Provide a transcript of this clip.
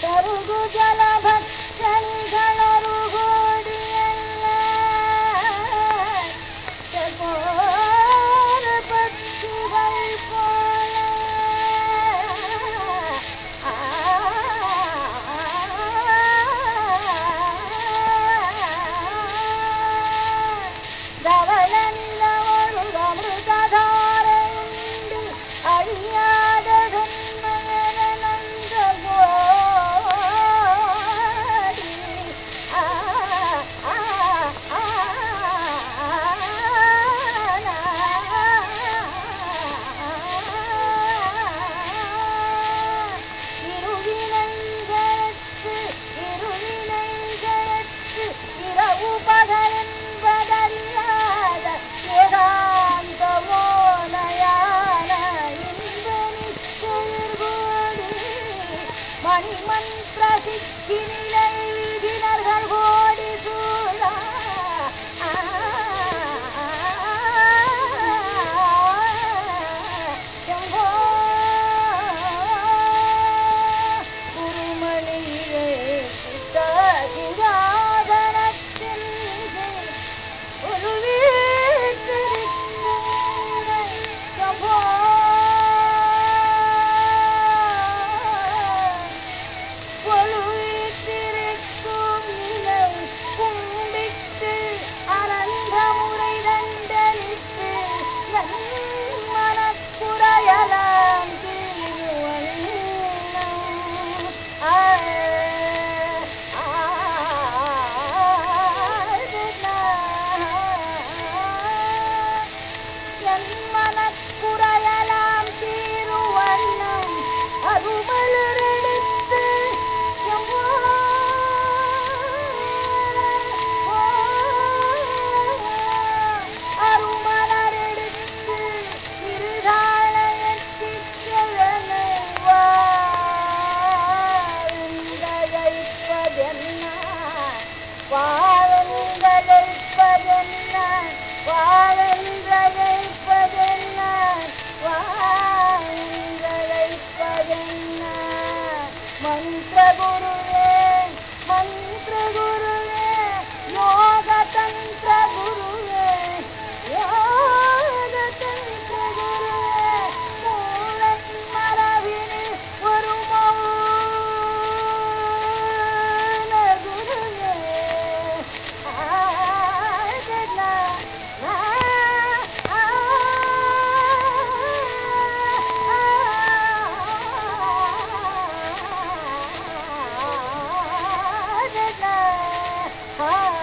大步走，大步走。من رفيق إلى Hallelujah. Hi.